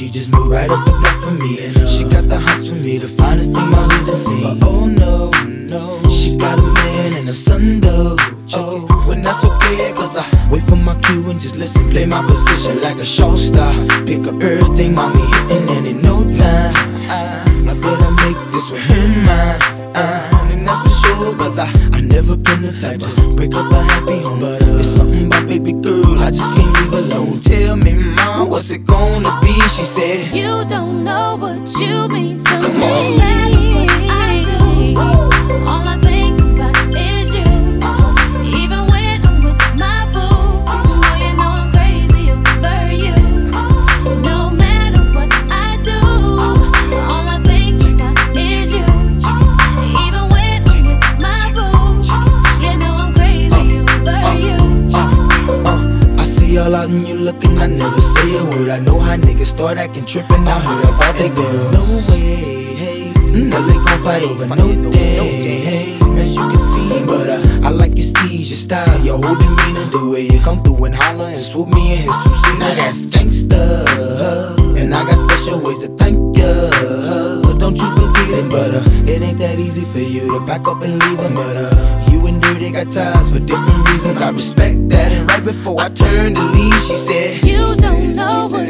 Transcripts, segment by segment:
She just moved right up the block for me, and uh, she got the hots for me, the finest thing my hood has seen. But oh no, no, she got a man oh, and a son though. Oh, when that's okay, cause I wait for my cue and just listen. Play my position like a show star. Pick up everything, mommy. said. You sudden you looking. I never say a word. I know how niggas start acting trippin'. I heard about that girls. There's no way, hey. Mm, now they gon' fight over no day. As you can see, but uh, I like your steez, your style, your whole demeanor, the way you come through and holler and swoop me in his two seat. Now that's gangsta, and I got special ways to thank ya. Don't you forget. But and. It ain't that easy for you to pack up and leave But uh, You and Dirty got ties for different reasons. I respect that. And right before I turned to leave, she said, You don't know what.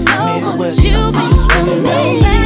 know what you want me.